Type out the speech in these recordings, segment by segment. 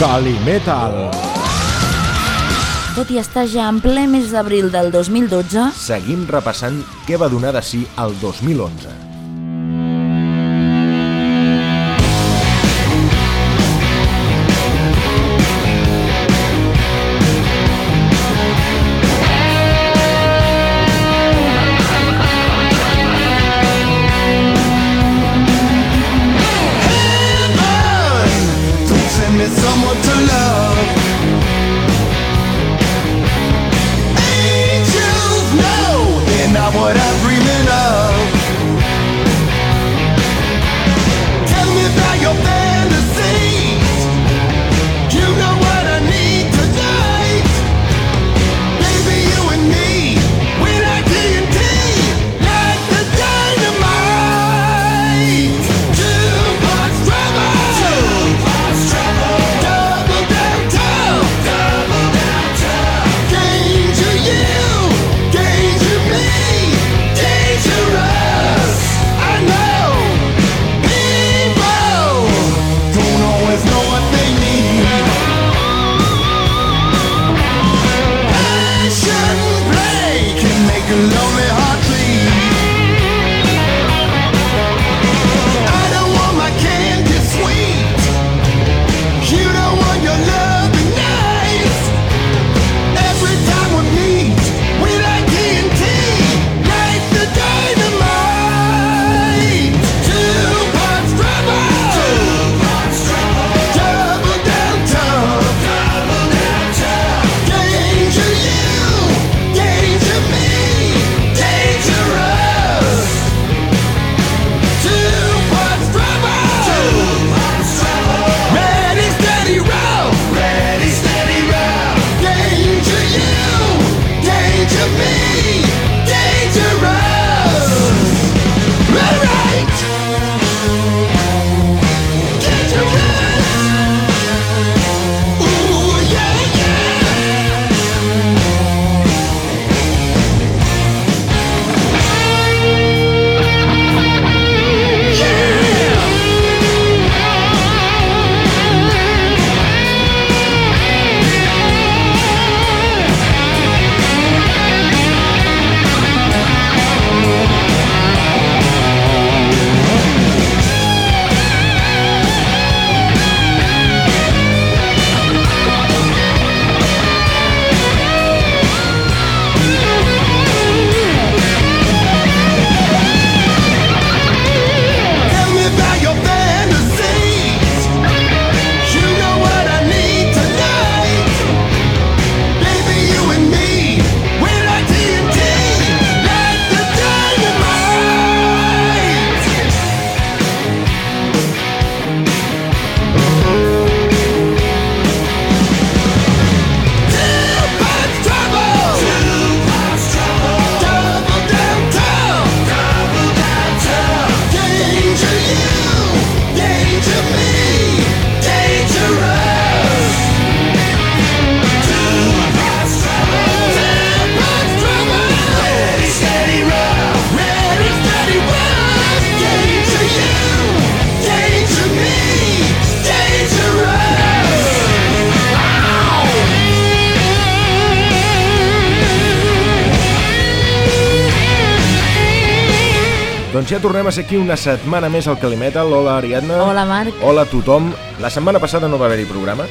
Calimetal. Tot i estar ja en ple mes d'abril del 2012, Seguim repassant què va donar de si el 2011. Doncs ja tornem a ser aquí una setmana més al Calimetal. Hola, Ariadna. Hola, Marc. Hola a tothom. La setmana passada no va haver-hi programa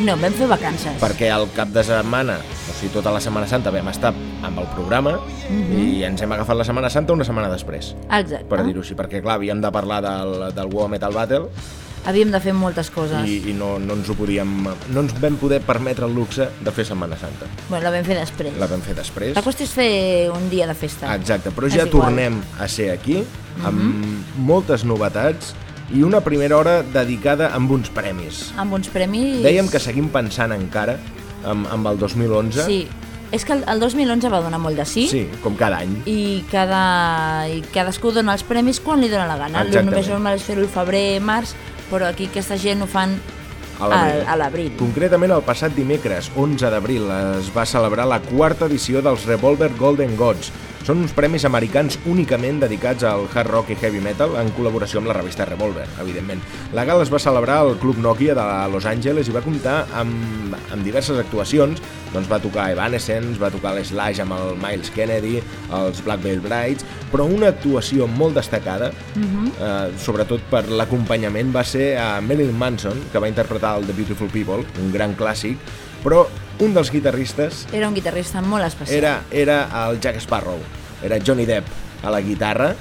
no, vam fer vacances. perquè al cap de setmana, o sigui, tota la Setmana Santa vam estar amb el programa Mhm. i ens hem agafat la Setmana Santa una setmana després, Exacte. per dir-ho així, perquè clar, havíem de parlar del, del World Metal Battle Havíem de fer moltes coses. i, i no, no ens ho podíem, no ens vam poder permetre el luxe de fer Setmana Santa. Bueno, la vam fer després. La vam fer després. La qüestió és fer un dia de festa. Exacte, però És ja igual. tornem a ser aquí amb moltes novetats i una primera hora dedicada amb uns premis. Amb uns premis... Dèiem que seguim pensant encara amb, amb el 2011. Sí. És que el, el 2011 va donar molt de sí, Sí, com cada any. i, cada, i cadascú dona els premis quan li dona la gana. Exactament. Només normal és fer-ho el febrer, març, però aquí aquesta gent ho fan A l'abril. Concretament, el passat dimecres, 11 d'abril, es va celebrar la quarta edició dels Revolver Golden Gods, Són uns premis americans únicament dedicats al hard rock i heavy metal en col·laboració amb la revista Revolver, evidentment. La gala es va celebrar al Club Nokia de Los Angeles i va comptar amb, amb diverses actuacions. Doncs va tocar Evanescence, va tocar l'Slash amb el Miles Kennedy, els Black Veil Brides, però una actuació molt destacada, eh, sobretot per l'acompanyament, va ser a Marilyn Manson, que va interpretar el The Beautiful People, un gran clàssic, però un dels guitarristes Era un guitarrista molt especial. era, era el Jack Sparrow, era Johnny Depp a la guitarra.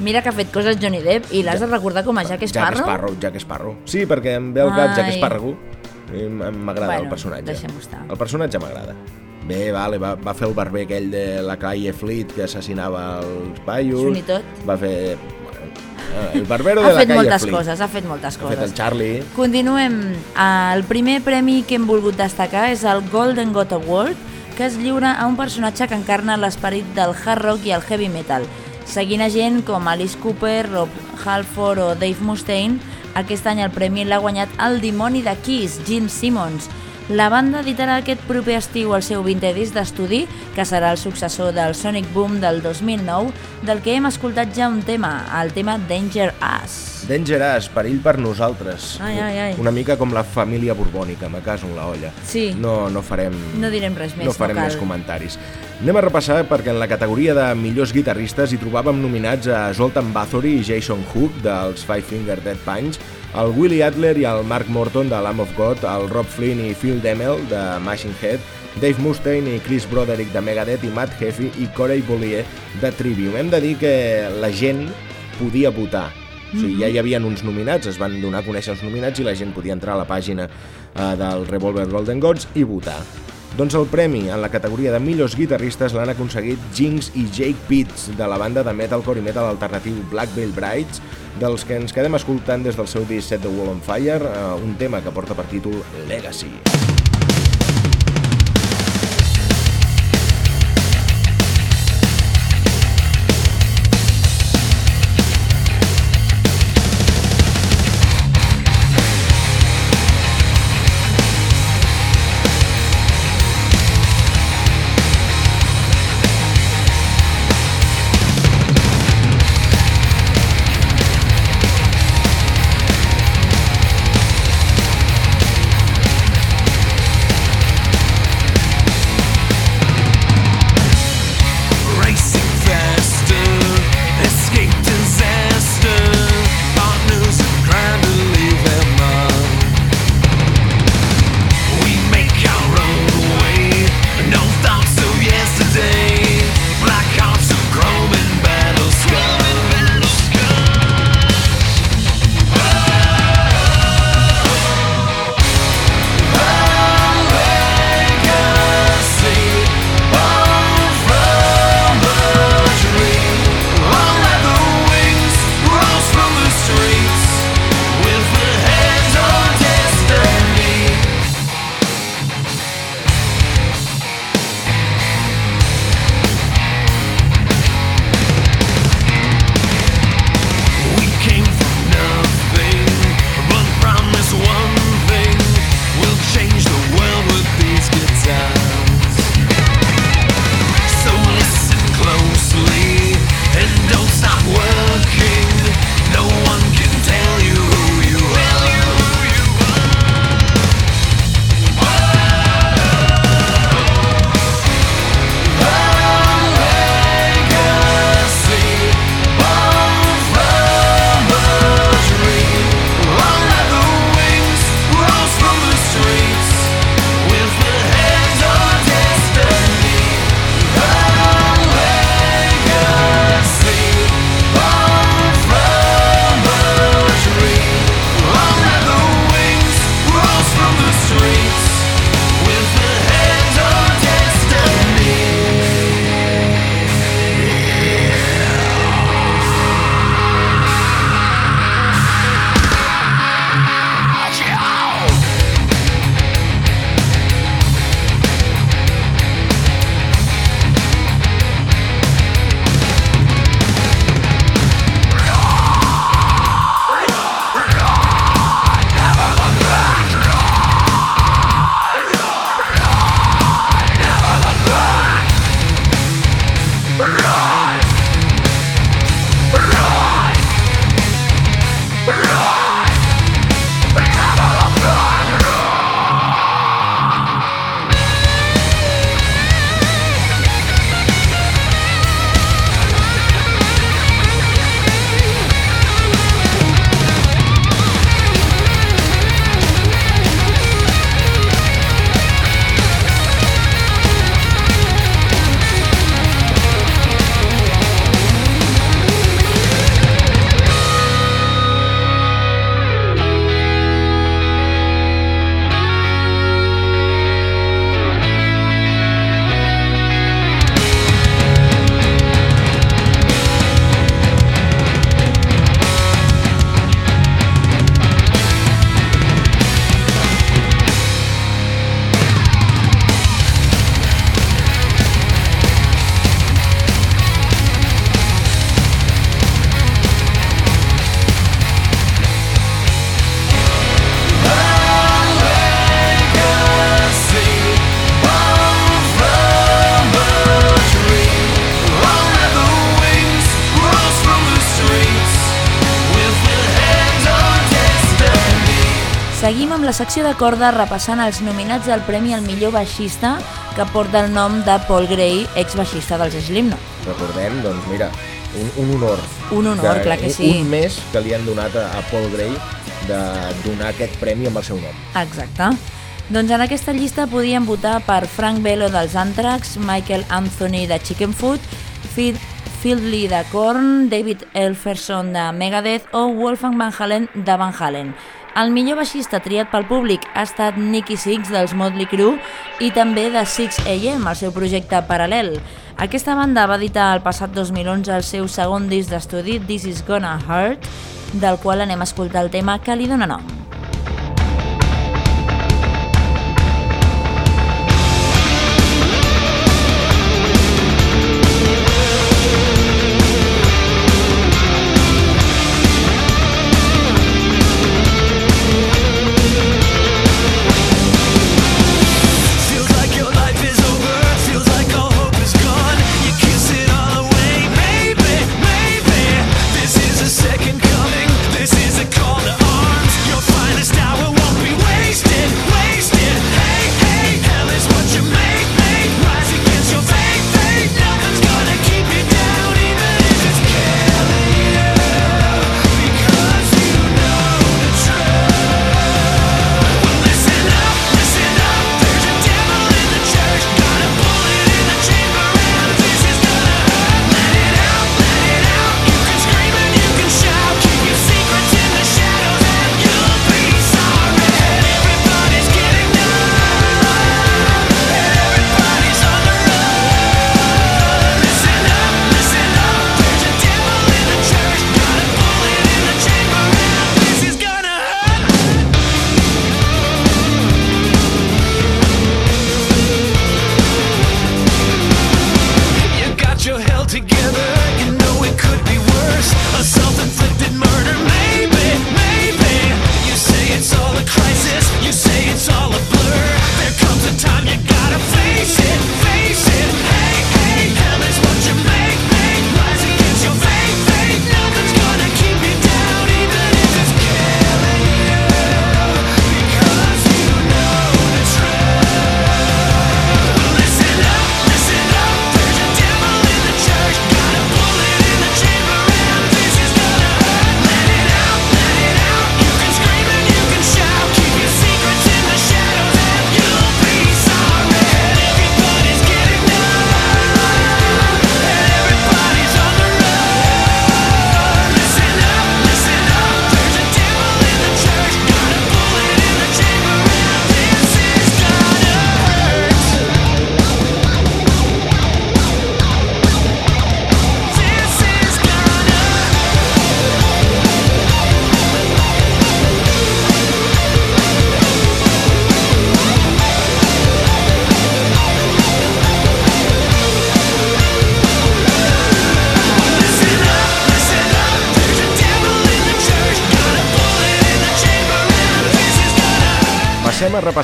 Mira que ha fet coses Johnny Depp i l'has de recordar com a Jack Sparrow? Jack Sparrow, Jack Sparrow. Sí, perquè em ve al cap Jack. Sparrow. M'agrada Bueno, el personatge. estar. El personatge m'agrada. Bé, vale, va, va fer el barber aquell de la Calle Fleet que assassinava els paios. Va fer... Eh, el barbero de Ha la fet moltes coses, ha fet moltes Ha fet el coses. Charlie. Continuem. El primer premi que hem volgut destacar és el Golden Goat Award, que es lliura a un personatge que encarna l'esperit del hard rock i el heavy metal. Seguint a gent com Alice Cooper, Rob Halford o Dave Mustaine, aquest any el premi l'ha guanyat el dimoni de Kiss, Gene Simmons. La banda editarà aquest proper estiu el seu 20è disc d'estudi, que serà el successor del Sonic Boom del 2009, del que hem escoltat ja un tema, el tema Danger Us. Dangerous, perill per nosaltres. Ai, ai, ai. Una mica com la família borbònica, me caso en la olla. Sí. No, no farem... No direm res més, no farem no cal. més comentaris. Anem a repassar perquè en la categoria de millors guitarristes hi trobàvem nominats a Zoltan Bathory i Jason Hook dels Five Finger Dead Punch, el Willie Adler i el Mark Morton de Lamb of God, el Rob Flynn i Phil Demmel de Machine Head, Dave Mustaine i Chris Broderick de Megadeth i Matt Heffy i Corey Bollier de Trivium. Hem de dir que la gent podia votar. O sigui, ja hi havia uns nominats, es van donar a conèixer els nominats i la gent podia entrar a la pàgina eh, del Revolver Golden Gods i votar. Doncs el premi en la categoria de millors guitarristes l'han aconseguit Jinx i Jake Pitts de la banda de metalcore i metal alternatiu Black Veil Brides, dels que ens quedem escoltant des del seu disc Set the Wall on Fire, eh, un tema que porta per títol Legacy. Seguim secció de corda repassant els nominats al Premi al millor baixista que porta el nom de Paul Gray, ex-baixista dels Slipknot. Recordem, doncs mira, un, un honor. Un honor, clar que sí. Un mes que li han donat a, a Paul Gray de donar aquest premi amb el seu nom. Exacte. Doncs en aquesta llista podíem votar per Frank Bello dels Anthrax, Michael Anthony de Chicken Food, Phil, Phil Lee de Korn, David Elferson de Megadeth o Wolfgang Van Halen de Van Halen. El millor baixista triat pel públic ha estat Nicky Six dels Motley Crue i també de 6AM, el seu projecte paral·lel. Aquesta banda va editar el passat 2011 el seu segon disc d'estudi This Is Gonna Hurt, del qual anem a escoltar el tema que li dóna nom.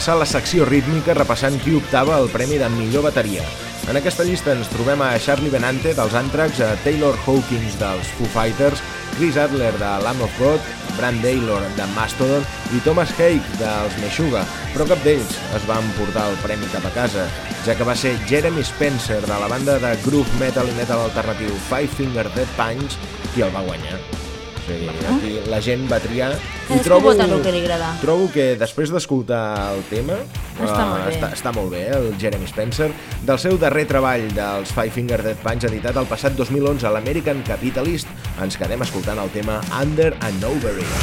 Repassar la secció rítmica repassant qui optava al Premi de millor bateria. En aquesta llista ens trobem a Charlie Benante dels Anthrax, a Taylor Hawkins dels Foo Fighters, Chris Adler de Lamb of God, Brand Taylor de Mastodon i Thomas Haig dels Meshuggah, però cap d'ells es van portar el premi cap a casa, ja que va ser Jeremy Spencer de la banda de groove metal i metal alternatiu Five Finger Dead Punch qui el va guanyar. O sigui, aquí la gent va triar i vota el que li agrada. trobo que després d'escoltar el tema Està molt bé. està, està molt bé, el Jeremy Spencer del seu darrer treball dels Five Finger Dead Punch editat el passat 2011 a l'American Capitalist ens quedem escoltant el tema Under and Over It.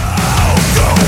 Did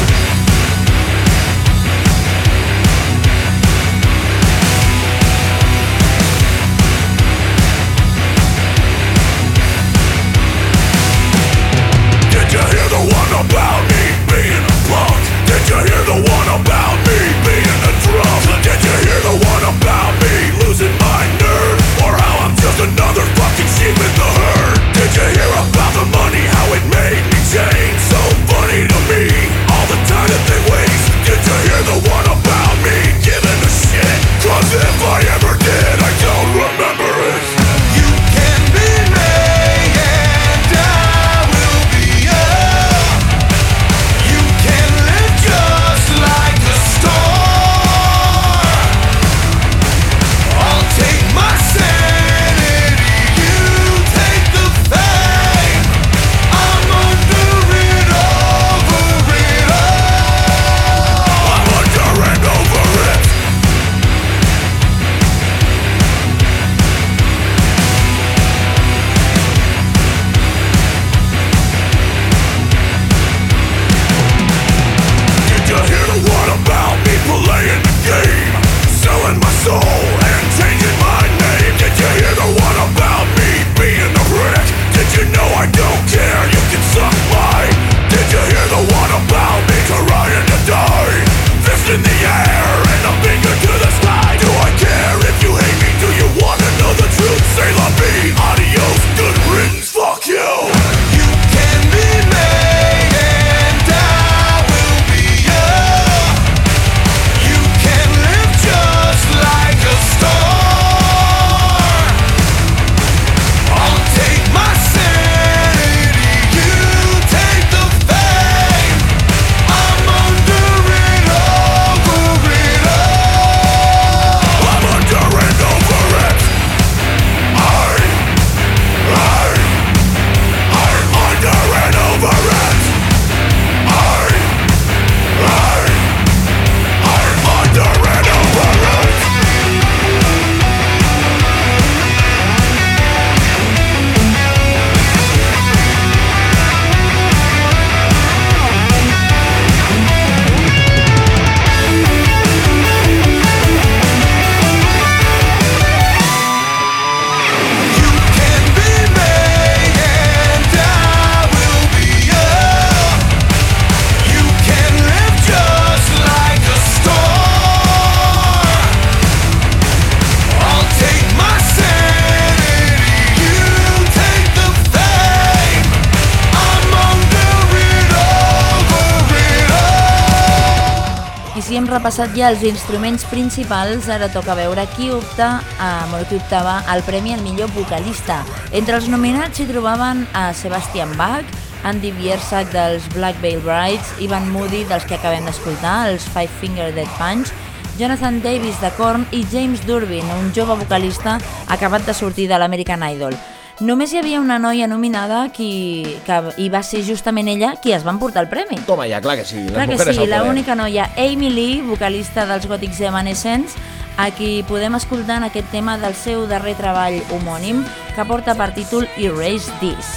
repassat ja els instruments principals, ara toca veure qui opta a, bueno, qui optava al premi al millor vocalista. Entre els nominats s'hi trobaven a Sebastian Bach, Andy Biersack dels Black Veil Brides, Ivan Moody dels que acabem d'escoltar, els Five Finger Dead Punch, Jonathan Davis de Korn i James Durbin, un jove vocalista acabat de sortir de l'American Idol. Només hi havia una noia nominada qui, que, i va ser justament ella qui es va emportar el premi. Toma ja, clar que sí. Les Clar que sí, al la poder. única noia, Amy Lee, vocalista dels Gòtics Evanescence, a qui podem escoltar en aquest tema del seu darrer treball homònim, que porta per títol Erase This.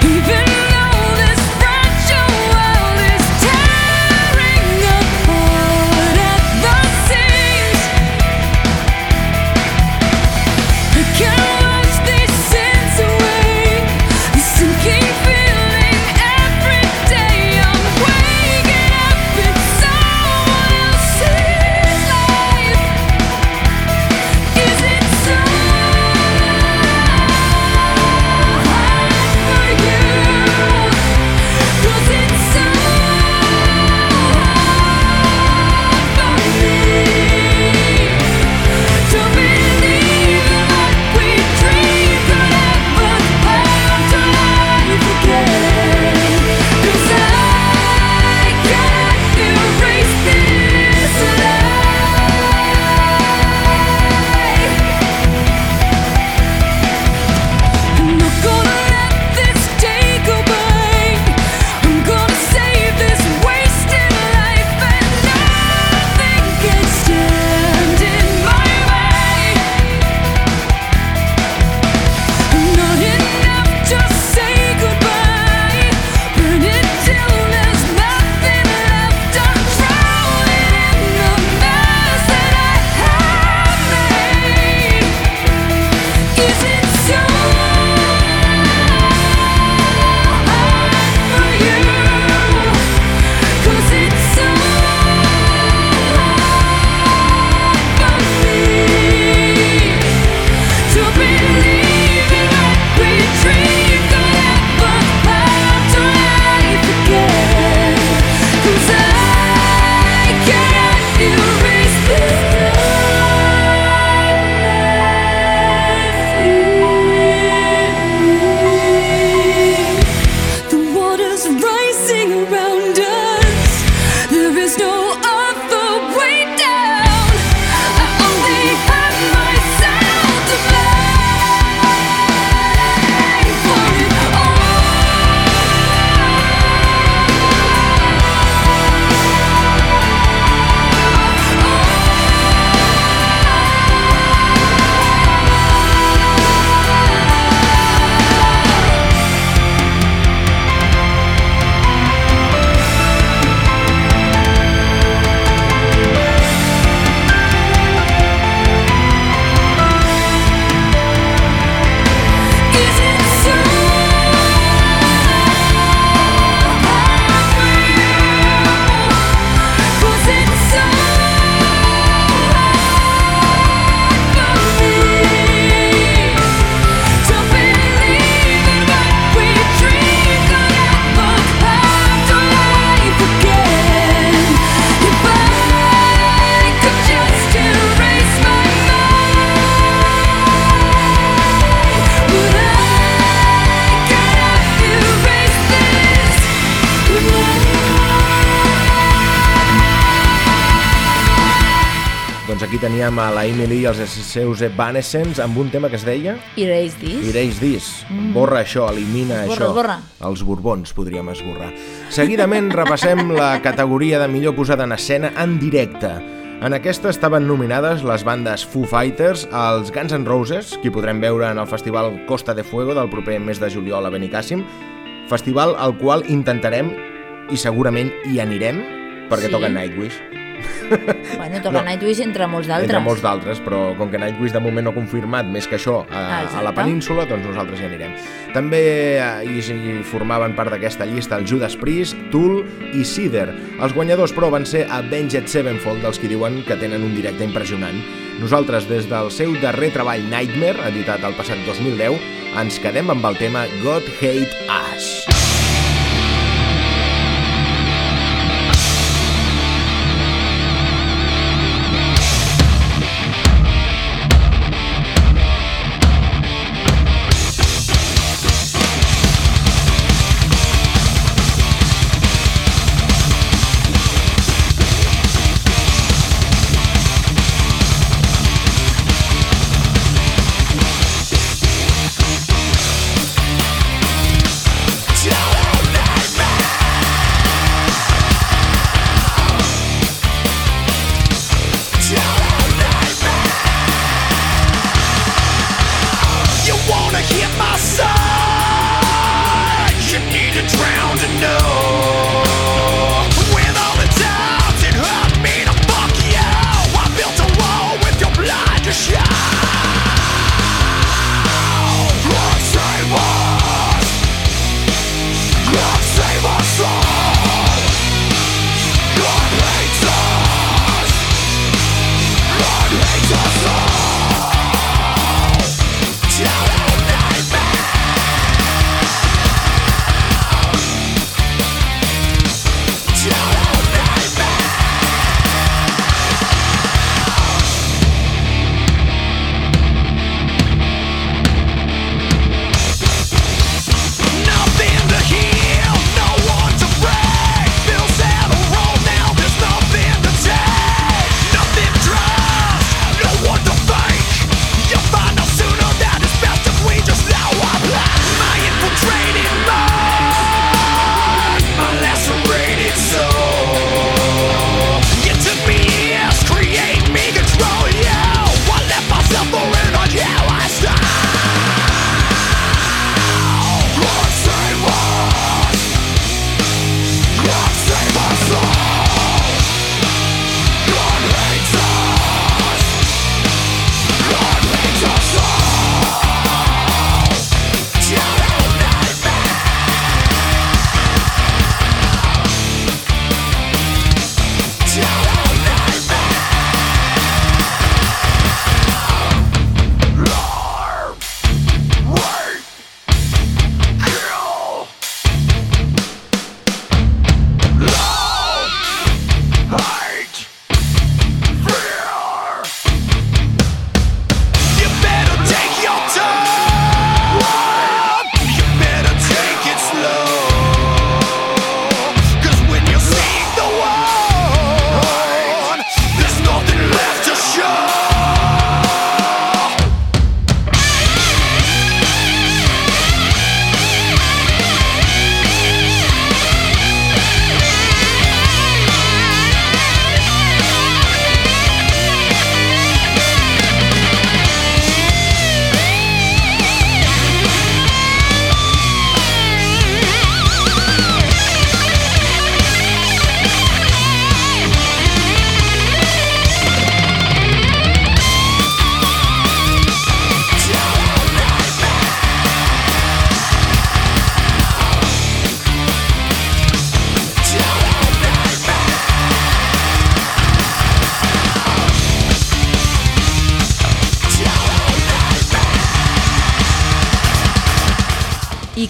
Even Emily i els seus Evanescents amb un tema que es deia Erase This. Erase this. Borra això, elimina Esborra, això. esborra. Els borbons podríem esborrar. Seguidament repassem la categoria de millor posada en escena en directe. En aquesta estaven nominades les bandes Foo Fighters, els Guns N' Roses, que podrem veure en el festival Costa de Fuego del proper mes de juliol a Benicàssim, festival al qual intentarem i segurament hi anirem perquè Sí. toca Nightwish. Bueno, toca No. Nightwish entre molts d'altres. Entre molts d'altres, però com que Nightwish de moment no ha confirmat més que això a, Ah, a la península, doncs nosaltres hi anirem. També eh, hi, hi formaven part d'aquesta llista el Judas Priest, Tool i Cider. Els guanyadors, però, van ser Avenged Sevenfold, dels que diuen que tenen un directe impressionant. Nosaltres, des del seu darrer treball Nightmare, editat el passat 2010, ens quedem amb el tema God Hate Us.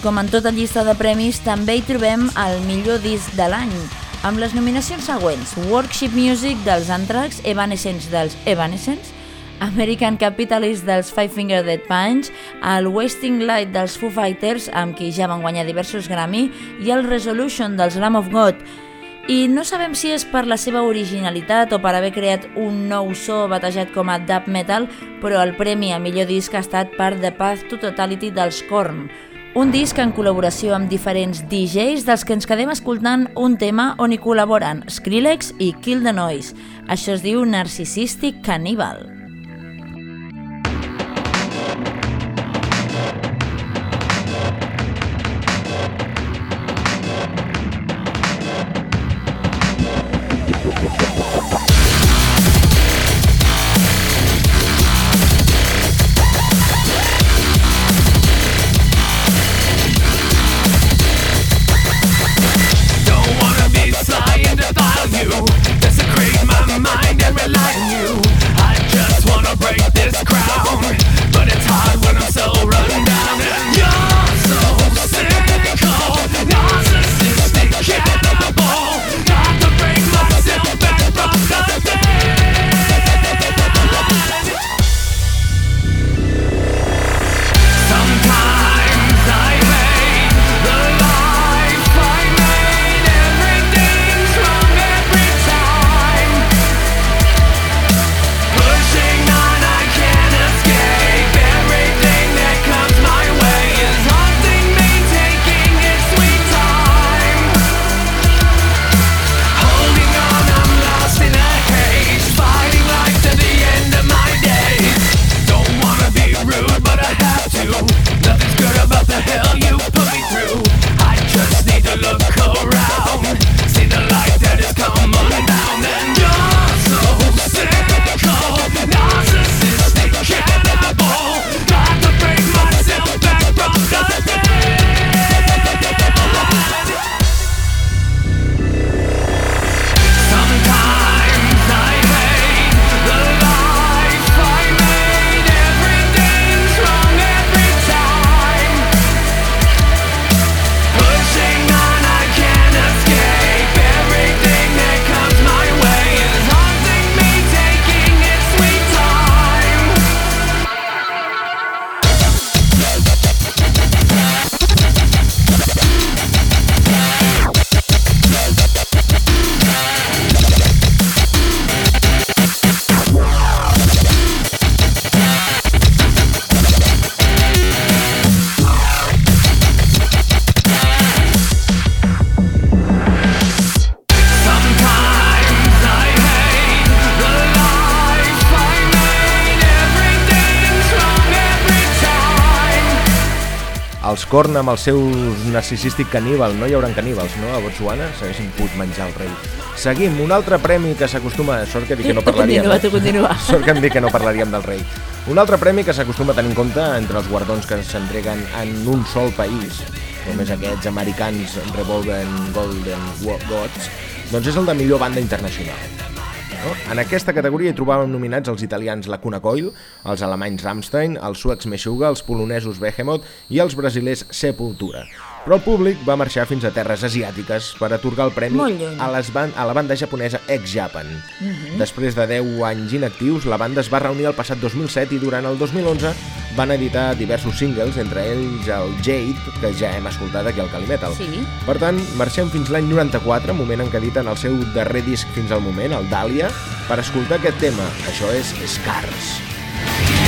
Com en tota llista de premis, també hi trobem el millor disc de l'any, amb les nominacions següents. Workshop Music dels Anthrax, Evanescence dels Evanescence, American Capitalist dels Five Finger Dead Punch, el Wasting Light dels Foo Fighters, amb qui ja van guanyar diversos Grammy, i el Resolution dels Lamb of God. I no sabem si és per la seva originalitat o per haver creat un nou so batejat com a dub metal, però el premi a millor disc ha estat per The Path to Totality dels Korn, un disc en col·laboració amb diferents DJs dels que ens quedem escoltant un tema on hi col·laboren Skrillex i Kill the Noise. Això es diu Narcissistic Cannibal. Don't Desecrate my mind and rely on you. I just wanna break this crown, but it's hard when I'm so Korn amb els seus narcisístic caníbal, no hi hauran caníbals, no? A Botswana s'haguessin pogut menjar el rei. Seguim, un altre premi que s'acostuma... Sort que dic que no Tu parlaríem. continua, tu continua. Sort que em dic que no parlaríem del rei. Un altre premi que s'acostuma a tenir en compte entre els guardons que s'entreguen en un sol país, com és aquests americans Revolver Golden Gods, doncs és el de millor banda internacional. No? En aquesta categoria hi trobàvem nominats els italians Lacuna Coil, els alemanys Rammstein, els suecs Meshuggah, els polonesos Behemoth i els brasilers Sepultura. Però el públic va marxar fins a terres asiàtiques per atorgar el premi a, les ban a la banda japonesa X-Japan. Després de 10 anys inactius, la banda es va reunir el passat 2007 i durant el 2011 van editar diversos singles, entre ells el Jade, que ja hem escoltat aquí al Calimetal. Sí. Per tant, marxem fins l'any 94, moment en què editen el seu darrer disc fins al moment, el Dahlia, per escoltar aquest tema. Això és Scars. Scars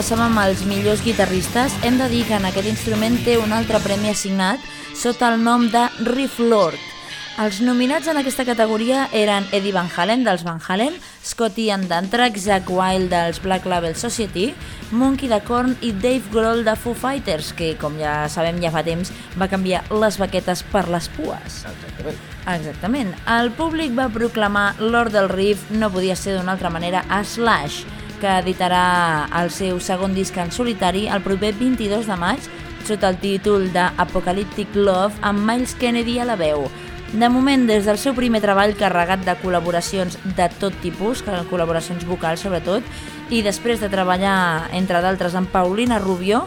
programa repassàvem els millors guitarristes, hem de dir que en aquest instrument té un altre premi assignat sota el nom de Riff Lord. Els nominats en aquesta categoria eren Eddie Van Halen dels Van Halen, Scotty and Anthrax, Zack Wild dels Black Label Society, Monkey de Korn i Dave Grohl de Foo Fighters, que com ja sabem ja fa temps va canviar les baquetes per les pues. Exactament. Exactament. El públic va proclamar Lord del Riff no podia ser d'una altra manera a Slash, que editarà el seu segon disc en solitari el proper 22 de maig sota el títol de Apocalyptic Love amb Miles Kennedy a la veu. De moment, des del seu primer treball carregat de col·laboracions de tot tipus, col·laboracions vocals sobretot, i després de treballar, entre d'altres, amb Paulina Rubio,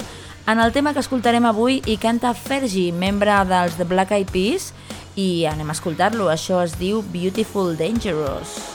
en el tema que escoltarem avui hi canta Fergie, membre dels The Black Eyed Peas, i anem a escoltar-lo. Això es diu Beautiful Dangerous.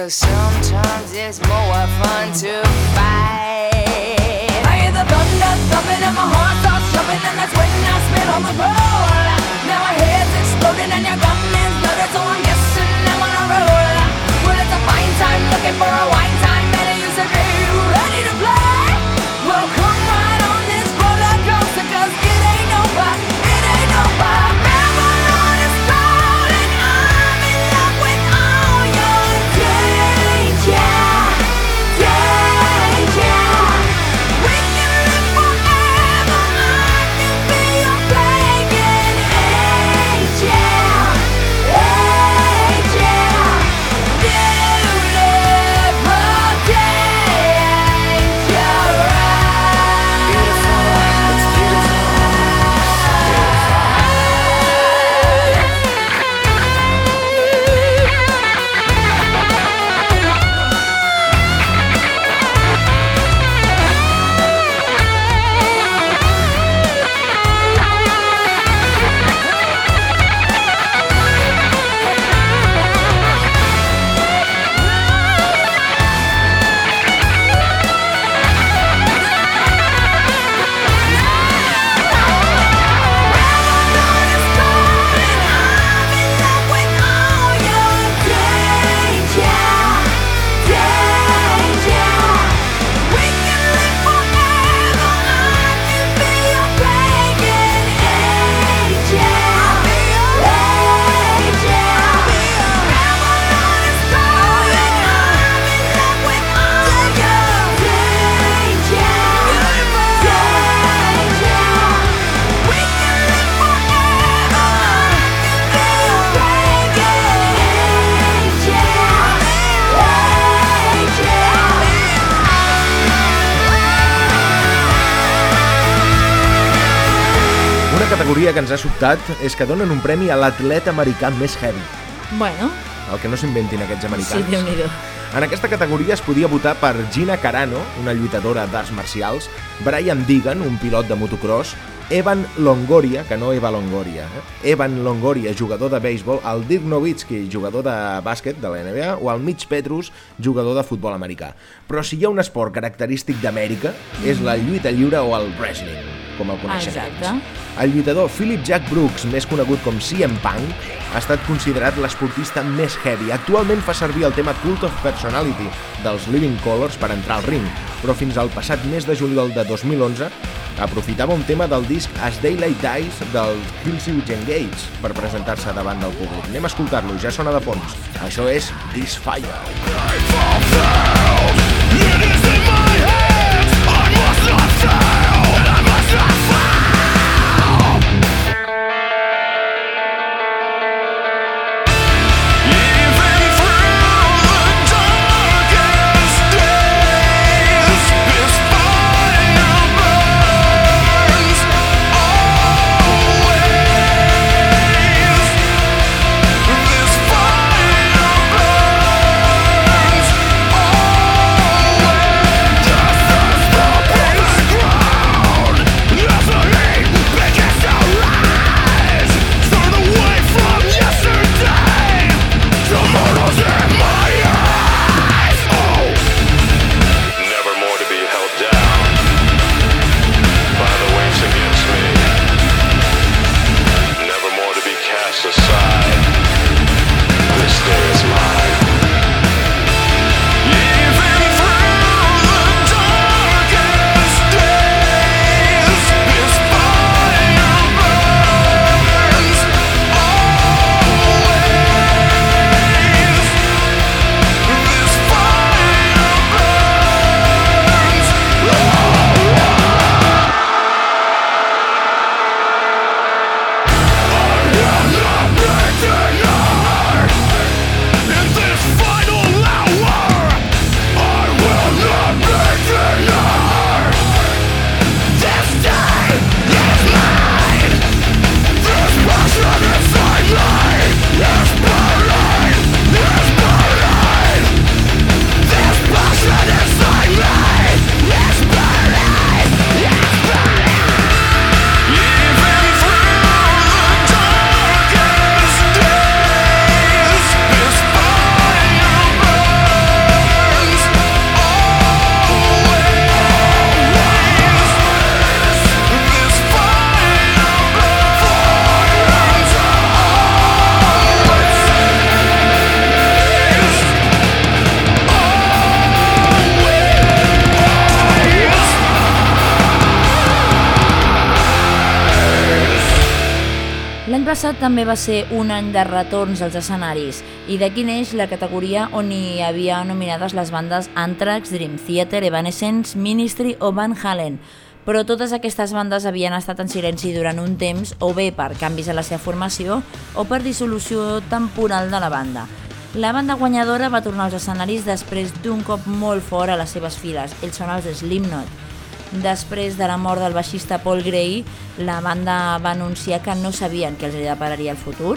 Cause sometimes it's more fun to fight. I hear the thunder thumping and my heart starts jumping, and that's when I spit on the roll. Now my head's exploding and your gun is loaded, so I'm guessing I'm on a roll. Well, it's a fine time looking for a wine time, categoria que ens ha sobtat és que donen un premi a l'atleta americà més heavy. Bueno, El que no s'inventin aquests sí, americans. déu nhi En aquesta categoria es podia votar per Gina Carano, una lluitadora d'arts marcials, Brian Deegan, un pilot de motocross, Evan Longoria, que no Eva Longoria, eh? Evan Longoria, jugador de béisbol, el Dirk Nowitzki, jugador de bàsquet de la NBA, o el Mitch Petrus, jugador de futbol americà. Però si hi ha un esport característic d'Amèrica, és la lluita lliure o el wrestling, com el coneixen Exacte. El lluitador Philip Jack Brooks, més conegut com CM Punk, ha estat considerat l'esportista més heavy. Actualment fa servir el tema Cult of Personality dels Living Colors per entrar al ring, però fins al passat mes de juliol de 2011 aprofitava un tema del disc As Daylight Dies del Killswitch Engage per presentar-se davant del públic. Anem a escoltar-lo, ja sona de fons. Això és This Fire. Never passat també va ser un any de retorns als escenaris i d'aquí neix la categoria on hi havia nominades les bandes Anthrax, Dream Theater, Evanescence, Ministry o Van Halen. Però totes aquestes bandes havien estat en silenci durant un temps o bé per canvis a la seva formació o per dissolució temporal de la banda. La banda guanyadora va tornar als escenaris després d'un cop molt fort a les seves files. Ells són els Slipknot. Després de la mort del baixista Paul Gray, la banda va anunciar que no sabien què els depararia el futur,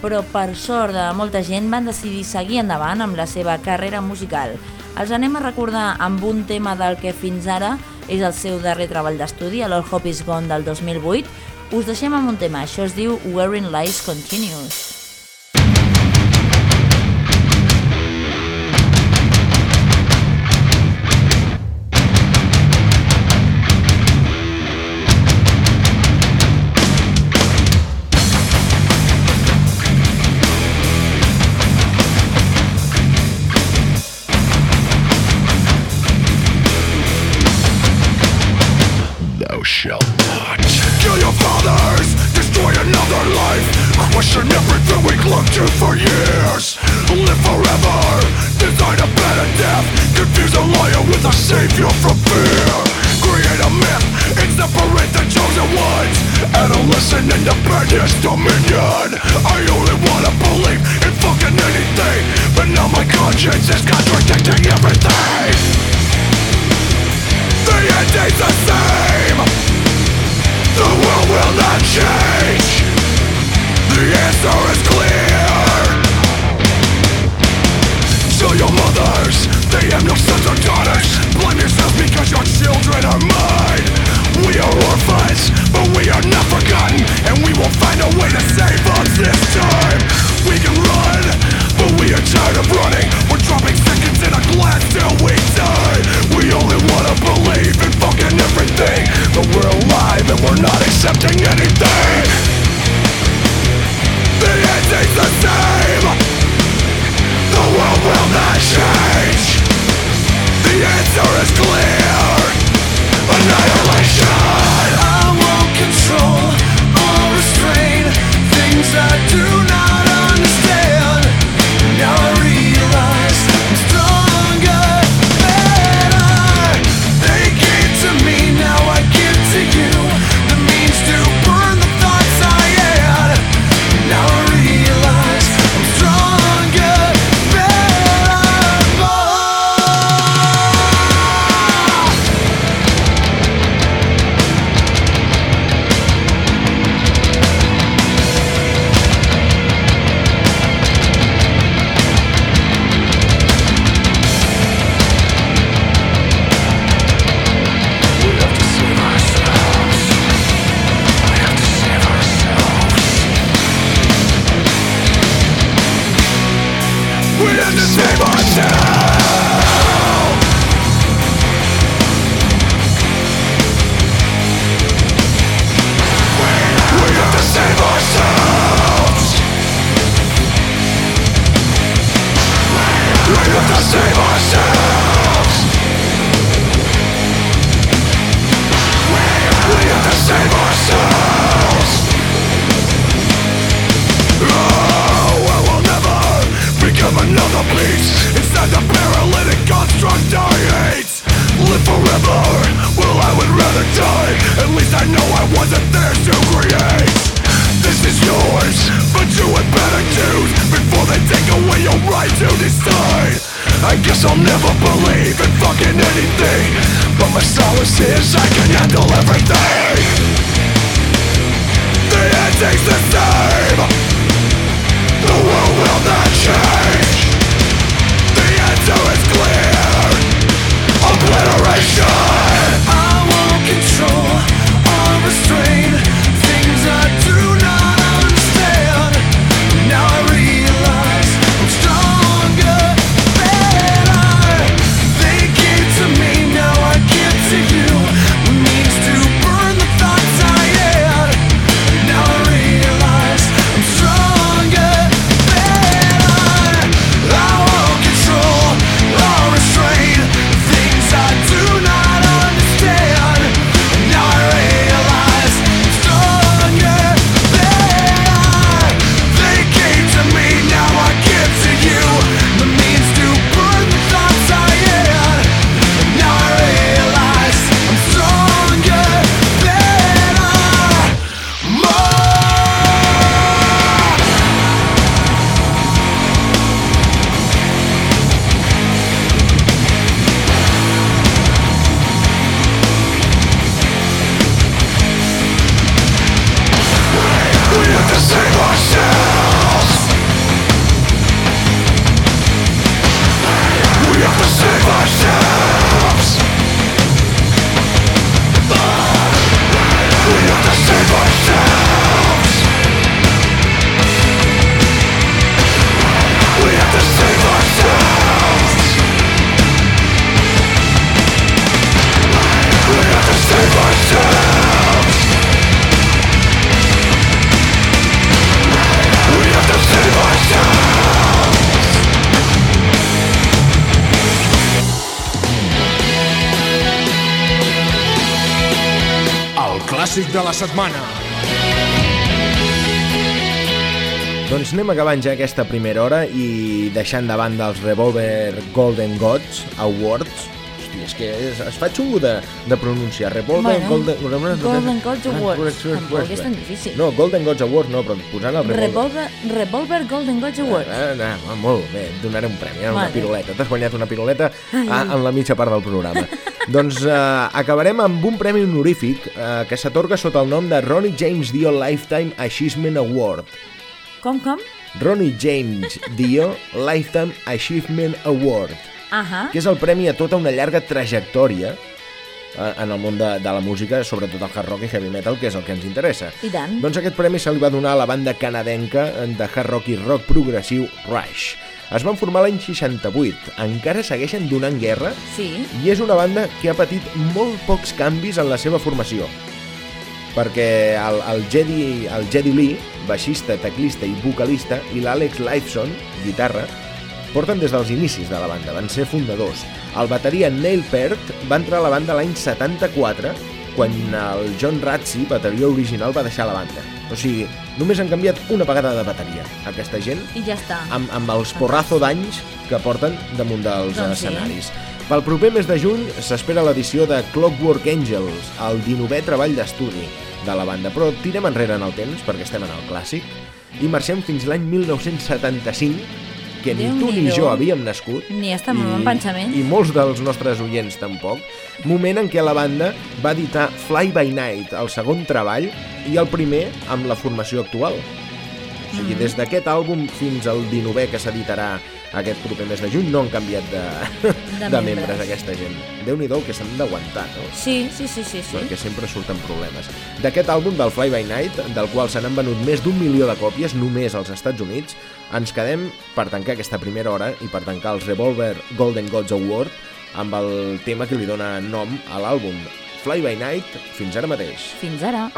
però per sort de molta gent van decidir seguir endavant amb la seva carrera musical. Els anem a recordar amb un tema del que fins ara és el seu darrer treball d'estudi, l'All Hope is Gone del 2008. Us deixem amb un tema, això es diu Wearing Lies Continues. Shalt not kill your fathers, destroy another life, question everything we clung to for years. Live forever, design a better death, confuse a liar with a savior from fear. Create a myth and separate the chosen ones. Adolescent independence dominion. I only wanna believe in fucking anything, but now my conscience is contradicting everything. The ending's the same The world will not change. The answer is clear. Tell your mothers they have no sons or daughters. Blame yourselves because your children are mine. We are orphans, but we are not forgotten, and we will find a way to save us this time. We can run, but we are tired of running. Dropping seconds in a glass till we die. We only wanna believe in fucking everything, but we're alive and we're not accepting anything. The ending's the same. The world will not change. The answer is clear. Annihilation. I won't control or restrain things I do not setmana. Doncs anem acabant ja aquesta primera hora i deixant de banda els Revolver Golden Gods Awards. Hosti, és que es, es fa xungo de, de pronunciar. Revolver Bueno, Golden... Golden Gods Ah, Awards. Tampoc és tan difícil. No, Golden Gods Awards no, però posant el Revolver... Revolver, Revolver Golden Gods Award. Ah, ah, ah, molt bé, et donaré un premi, una Vale. piruleta. T'has guanyat una piruleta a, en la mitja part del programa. Doncs eh, acabarem amb un premi honorífic eh, que s'atorga sota el nom de Ronnie James Dio Lifetime Achievement Award. Com, com? Ronnie James Dio Lifetime Achievement Award, Ahà. que és el premi a tota una llarga trajectòria eh, en el món de, de la música, sobretot el hard rock i heavy metal, que és el que ens interessa. I tant. Doncs aquest premi se li va donar a la banda canadenca de hard rock i rock progressiu Rush. Es van formar l'any 68, encara segueixen donant guerra Sí. i és una banda que ha patit molt pocs canvis en la seva formació perquè el, el, Jedi, el Jedi Lee, baixista, teclista i vocalista, i l'Àlex Lifeson, guitarra, porten des dels inicis de la banda, van ser fundadors. El bateria Neil Peart va entrar a la banda l'any 74, quan el John Ratzi, bateria original, va deixar la banda. O sigui, només han canviat una vegada de bateria, aquesta gent, I ja està. amb, amb els porrazo d'anys que porten damunt dels Doncs sí. escenaris. Pel proper mes de juny s'espera l'edició de Clockwork Angels, el 19è treball d'estudi de la banda, però tirem enrere en el temps perquè estem en el clàssic i marxem fins l'any 1975 que ni tu ni jo havíem nascut Ni estem en pensament. i molts dels nostres oients tampoc moment en què la banda va editar Fly by Night, el segon treball i el primer amb la formació actual o sigui, des d'aquest àlbum fins al 19è que s'editarà aquest proper mes de juny no han canviat de, de, membres. membres aquesta gent. déu nhi que s'han d'aguantar, no? Sí, sí, sí, sí. sí. perquè sempre surten problemes. D'aquest àlbum del Fly by Night, del qual se n'han venut més d'un milió de còpies només als Estats Units, ens quedem per tancar aquesta primera hora i per tancar els Revolver Golden Gods Award amb el tema que li dona nom a l'àlbum Fly by Night fins ara mateix. Fins ara.